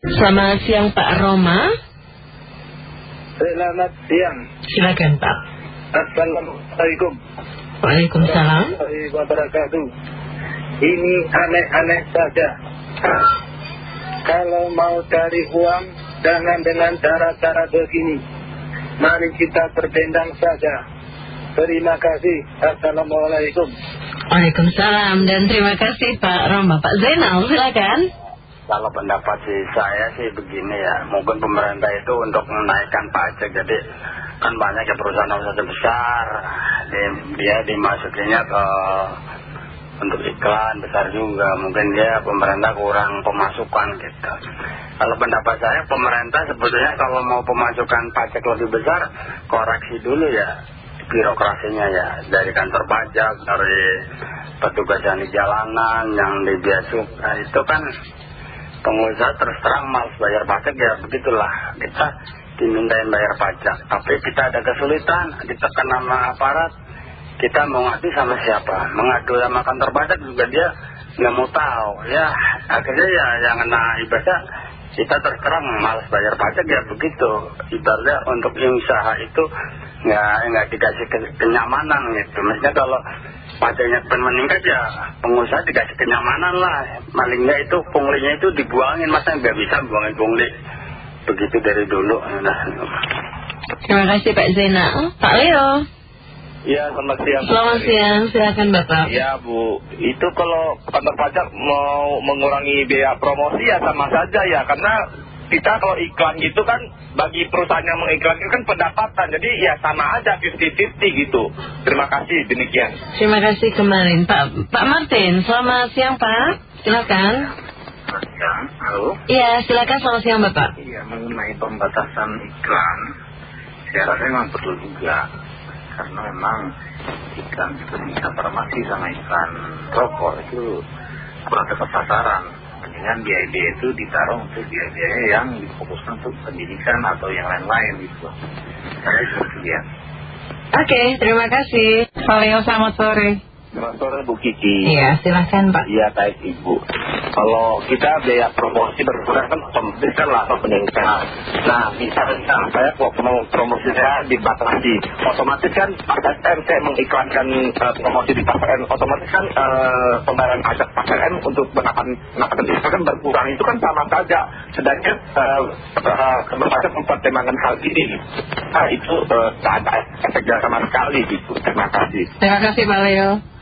Selamat siang Pak Roma. Selamat siang. Silakan Pak. Assalamualaikum. Waalaikumsalam. Wabarakatuh. Ini aneh-aneh saja. Kalau mau cari uang, jangan dengan cara-cara begini. Mari kita berdendang saja. Terima kasih. Assalamualaikum. Waalaikumsalam dan terima kasih Pak Roma. Pak Zainal silakan. Kalau pendapat sih saya sih begini ya, mungkin pemerintah itu untuk menaikkan pajak, jadi kan banyak ya perusahaan-perusahaan besar, dia, dia dimasukinnya ke untuk iklan besar juga, mungkin dia pemerintah kurang pemasukan gitu. Kalau pendapat saya pemerintah sebetulnya kalau mau pemasukan pajak lebih besar, koreksi dulu ya birokrasinya ya, dari kantor pajak, dari petugas yang di jalanan, yang di biaya cukai, itu kan pengusaha terus terang malas bayar pajak. Ya begitulah. Kita dimintain bayar pajak. Tapi kita ada kesulitan. Ditekan nama aparat. Kita mau ngadu sama siapa? Mengadu sama kantor pajak juga dia nggak mau tahu. Ya akhirnya ya yang kena ibadah kita terus terang malas bayar pajak. Ya begitu. Ibaratnya untuk usaha itu nggak nggak dikasih kenyamanan gitu. Maksudnya kalau pajaknya pun meningkat ya pengusaha dikasih kenyamanan lah. Malingnya itu punglinya itu dibuangin. Masa nggak bisa buangin pungli? Begitu dari dulu. Nah. terima kasih Pak Zainal Pak Leo. Ya selamat siang Selamat siang. Silakan Bapak. Ya Bu. Itu kalau kantor pajak mau mengurangi biaya promosi ya sama saja ya. Karena kita kalau iklan gitu kan bagi perusahaan yang mengiklankan kan pendapatan. Jadi ya sama aja 50-50 gitu. Terima kasih demikian. Terima kasih kemarin. Pak Pak Martin selamat siang Pak. Silakan. Selamat siang, halo. Iya silakan. Selamat siang Bapak. Iya mengenai pembatasan iklan saya rasa memang perlu juga. Karena memang iklan seperti farmasi sama iklan rokok itu kurang tepat sasaran dengan biaya-biaya itu ditaruh untuk biaya-biaya yang difokuskan untuk pendidikan atau yang lain-lain gitu. Ya. Oke terima kasih. Pak Leo selamat sore selamat sore Bu Kiki. Iya silahkan Pak. Iya baik Ibu. Kalau kita biaya promosi berkurang kan otomatis kan lama meningkat nah misalnya saya kok mau promosi saya dibatasi otomatis kan PSN saya mengiklankan uh, promosi di PSN otomatis kan uh, pembayaran pajak PSN untuk menakan menakan itu kan berkurang. Itu kan sama saja. Sedangkan uh, uh, pajak mempertimbangkan hal ini. Nah itu uh, tak ada efeknya sama sekali gitu terima kasih. Terima kasih Pak Leo